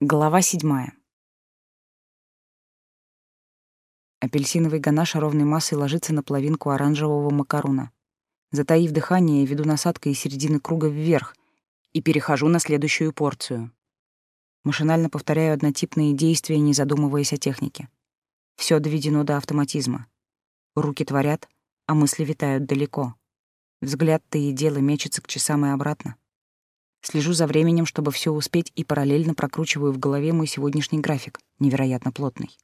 Глава седьмая. Апельсиновый ганаш ровной массой ложится на половинку оранжевого макаруна. Затаив дыхание, веду насадкой из середины круга вверх и перехожу на следующую порцию. Машинально повторяю однотипные действия, не задумываясь о технике. Все доведено до автоматизма. Руки творят, а мысли витают далеко. Взгляд то и дело мечется к часам и обратно. Слежу за временем, чтобы все успеть, и параллельно прокручиваю в голове мой сегодняшний график, невероятно плотный.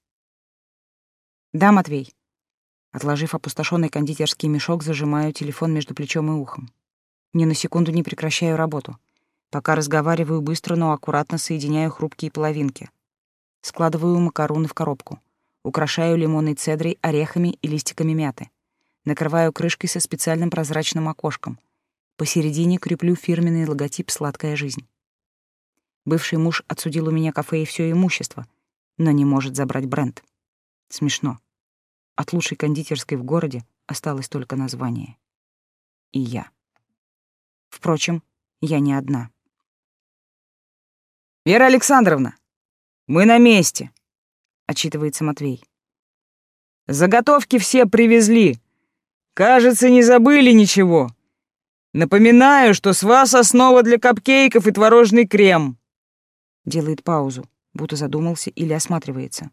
«Да, Матвей». Отложив опустошенный кондитерский мешок, зажимаю телефон между плечом и ухом. Ни на секунду не прекращаю работу. Пока разговариваю быстро, но аккуратно соединяю хрупкие половинки. Складываю макароны в коробку. Украшаю лимонной цедрой, орехами и листиками мяты. Накрываю крышкой со специальным прозрачным окошком — Посередине креплю фирменный логотип «Сладкая жизнь». Бывший муж отсудил у меня кафе и все имущество, но не может забрать бренд. Смешно. От лучшей кондитерской в городе осталось только название. И я. Впрочем, я не одна. «Вера Александровна, мы на месте», — отчитывается Матвей. «Заготовки все привезли. Кажется, не забыли ничего. Напоминаю, что с вас основа для капкейков и творожный крем. Делает паузу, будто задумался или осматривается.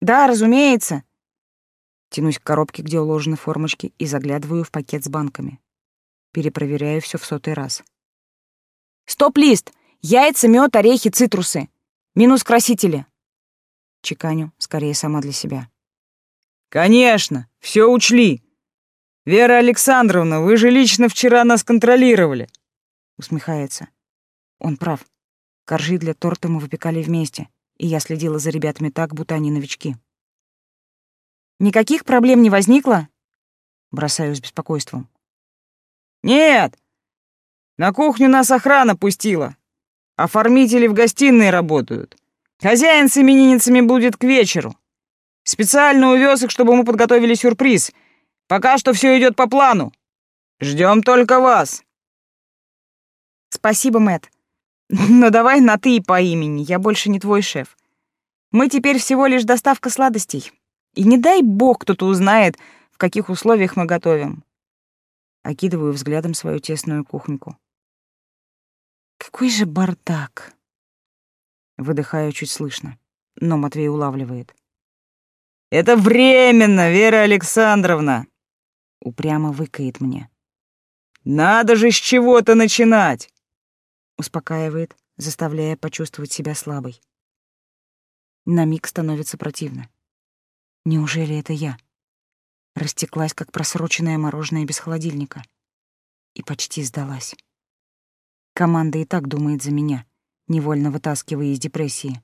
Да, разумеется. Тянусь к коробке, где уложены формочки, и заглядываю в пакет с банками. Перепроверяю все в сотый раз. Стоп-лист! Яйца, мед, орехи, цитрусы. Минус красители. Чеканю, скорее сама для себя. Конечно, все учли. «Вера Александровна, вы же лично вчера нас контролировали!» Усмехается. Он прав. Коржи для торта мы выпекали вместе, и я следила за ребятами так, будто они новички. «Никаких проблем не возникло?» Бросаю с беспокойством. «Нет! На кухню нас охрана пустила. Оформители в гостиной работают. Хозяин с именинницами будет к вечеру. Специально увез их, чтобы мы подготовили сюрприз — Пока что все идет по плану. Ждем только вас. Спасибо, Мэт. Но давай на ты по имени, я больше не твой шеф. Мы теперь всего лишь доставка сладостей. И не дай бог кто-то узнает, в каких условиях мы готовим. Окидываю взглядом свою тесную кухоньку. Какой же бардак. Выдыхаю чуть слышно, но Матвей улавливает. Это временно, Вера Александровна. Упрямо выкает мне. «Надо же с чего-то начинать!» Успокаивает, заставляя почувствовать себя слабой. На миг становится противно. Неужели это я? Растеклась, как просроченное мороженое без холодильника. И почти сдалась. Команда и так думает за меня, невольно вытаскивая из депрессии.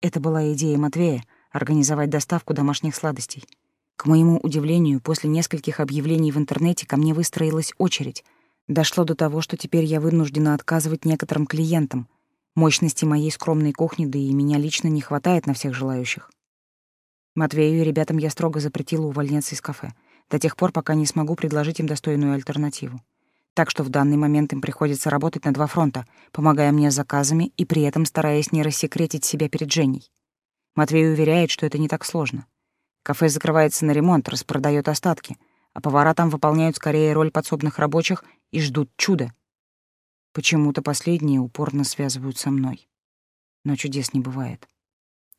Это была идея Матвея — организовать доставку домашних сладостей — к моему удивлению, после нескольких объявлений в интернете ко мне выстроилась очередь. Дошло до того, что теперь я вынуждена отказывать некоторым клиентам. Мощности моей скромной кухни, да и меня лично не хватает на всех желающих. Матвею и ребятам я строго запретила увольняться из кафе, до тех пор, пока не смогу предложить им достойную альтернативу. Так что в данный момент им приходится работать на два фронта, помогая мне с заказами и при этом стараясь не рассекретить себя перед Женей. Матвей уверяет, что это не так сложно. Кафе закрывается на ремонт, распродает остатки, а повара там выполняют скорее роль подсобных рабочих и ждут чуда. Почему-то последние упорно связывают со мной. Но чудес не бывает.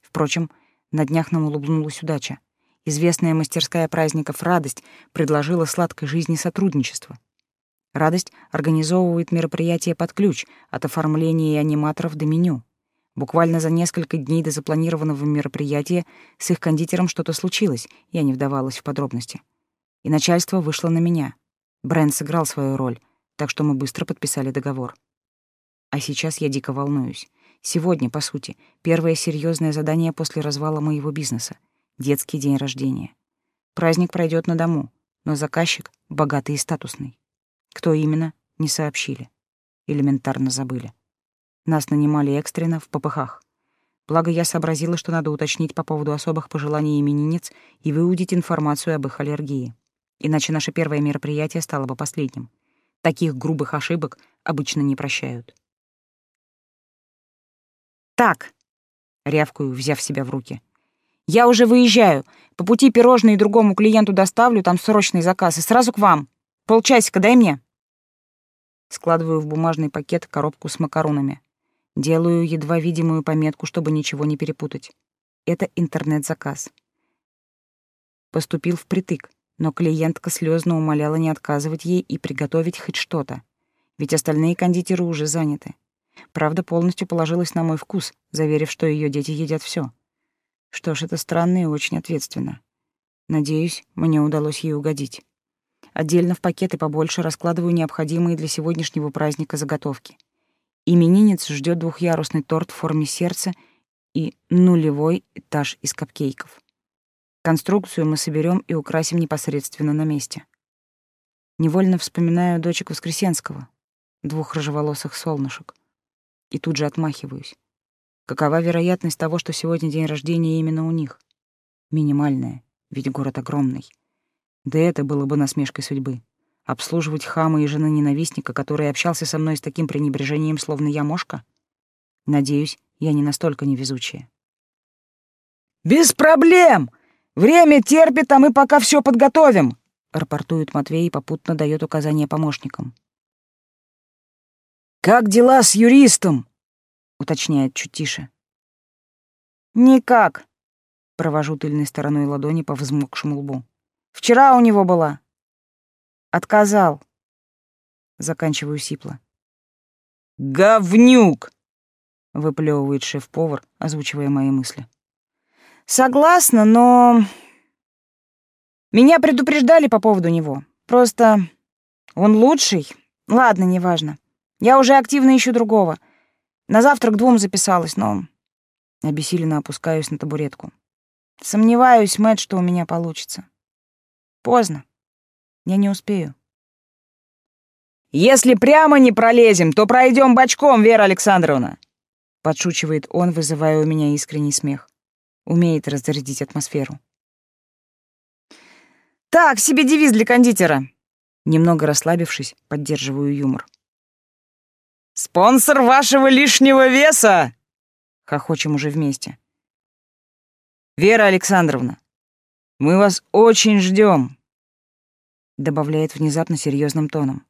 Впрочем, на днях нам улыбнулась удача. Известная мастерская праздников «Радость» предложила сладкой жизни сотрудничество. «Радость» организовывает мероприятия под ключ от оформления и аниматоров до меню. Буквально за несколько дней до запланированного мероприятия с их кондитером что-то случилось, я не вдавалась в подробности. И начальство вышло на меня. Бренд сыграл свою роль, так что мы быстро подписали договор. А сейчас я дико волнуюсь. Сегодня, по сути, первое серьезное задание после развала моего бизнеса — детский день рождения. Праздник пройдет на дому, но заказчик богатый и статусный. Кто именно, не сообщили. Элементарно забыли. Нас нанимали экстренно в попыхах. Благо я сообразила, что надо уточнить по поводу особых пожеланий именинниц и выудить информацию об их аллергии. Иначе наше первое мероприятие стало бы последним. Таких грубых ошибок обычно не прощают. «Так», — рявкаю, взяв себя в руки. «Я уже выезжаю. По пути пирожные другому клиенту доставлю, там срочный заказ, и сразу к вам. Полчасика дай мне». Складываю в бумажный пакет коробку с макаронами. Делаю едва видимую пометку, чтобы ничего не перепутать. Это интернет-заказ. Поступил впритык, но клиентка слезно умоляла не отказывать ей и приготовить хоть что-то, ведь остальные кондитеры уже заняты. Правда, полностью положилась на мой вкус, заверив, что ее дети едят все. Что ж, это странно и очень ответственно. Надеюсь, мне удалось ей угодить. Отдельно в пакеты побольше раскладываю необходимые для сегодняшнего праздника заготовки. Именинниц ждет двухъярусный торт в форме сердца и нулевой этаж из капкейков. Конструкцию мы соберем и украсим непосредственно на месте. Невольно вспоминаю дочек Воскресенского, двух рыжеволосых солнышек и тут же отмахиваюсь. Какова вероятность того, что сегодня день рождения именно у них? Минимальная, ведь город огромный. Да это было бы насмешкой судьбы. Обслуживать хама и жены ненавистника, который общался со мной с таким пренебрежением, словно я мошка? Надеюсь, я не настолько невезучая. «Без проблем! Время терпит, а мы пока все подготовим!» рапортует Матвей и попутно дает указания помощникам. «Как дела с юристом?» — уточняет чуть тише. «Никак», — провожу тыльной стороной ладони по взмокшему лбу. «Вчера у него была. Отказал». Заканчиваю сипло. «Говнюк!» — выплевывает шеф-повар, озвучивая мои мысли. «Согласна, но...» Меня предупреждали по поводу него. Просто он лучший. Ладно, неважно. Я уже активно ищу другого. На завтра к двум записалась, но обессиленно опускаюсь на табуретку. Сомневаюсь, Мэтт, что у меня получится. Поздно. Я не успею. «Если прямо не пролезем, то пройдем бочком, Вера Александровна!» Подшучивает он, вызывая у меня искренний смех. Умеет разрядить атмосферу. «Так, себе девиз для кондитера!» Немного расслабившись, поддерживаю юмор. «Спонсор вашего лишнего веса!» — хохочем уже вместе. «Вера Александровна, мы вас очень ждем», — добавляет внезапно серьезным тоном.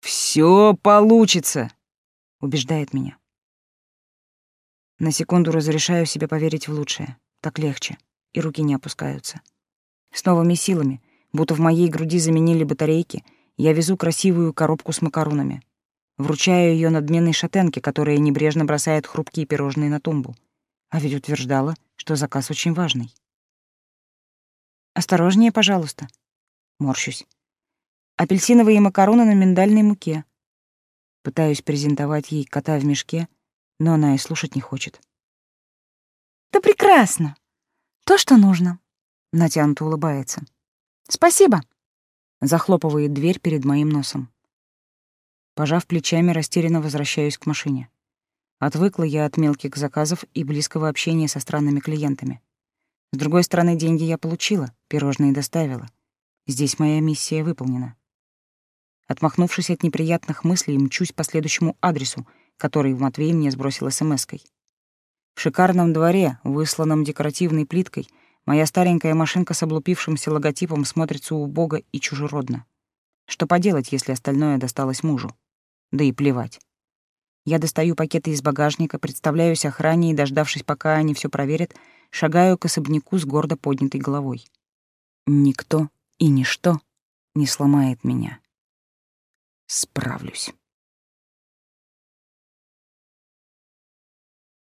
«Все получится», — убеждает меня. На секунду разрешаю себе поверить в лучшее. Так легче, и руки не опускаются. С новыми силами, будто в моей груди заменили батарейки, я везу красивую коробку с макаронами. Вручаю ее надменной шатенке, которая небрежно бросает хрупкие пирожные на тумбу. А ведь утверждала, что заказ очень важный. «Осторожнее, пожалуйста». Морщусь. Апельсиновые макароны на миндальной муке. Пытаюсь презентовать ей кота в мешке, но она и слушать не хочет. «Да прекрасно! То, что нужно!» Натянуто улыбается. «Спасибо!» Захлопывает дверь перед моим носом. Пожав плечами, растерянно возвращаюсь к машине. Отвыкла я от мелких заказов и близкого общения со странными клиентами. С другой стороны, деньги я получила, пирожные доставила. Здесь моя миссия выполнена. Отмахнувшись от неприятных мыслей, мчусь по следующему адресу, который в Матвей мне сбросил смс-кой. В шикарном дворе, высланном декоративной плиткой, моя старенькая машинка с облупившимся логотипом смотрится убого и чужеродно. Что поделать, если остальное досталось мужу? да и плевать. Я достаю пакеты из багажника, представляюсь охране и, дождавшись, пока они все проверят, шагаю к особняку с гордо поднятой головой. Никто и ничто не сломает меня. Справлюсь.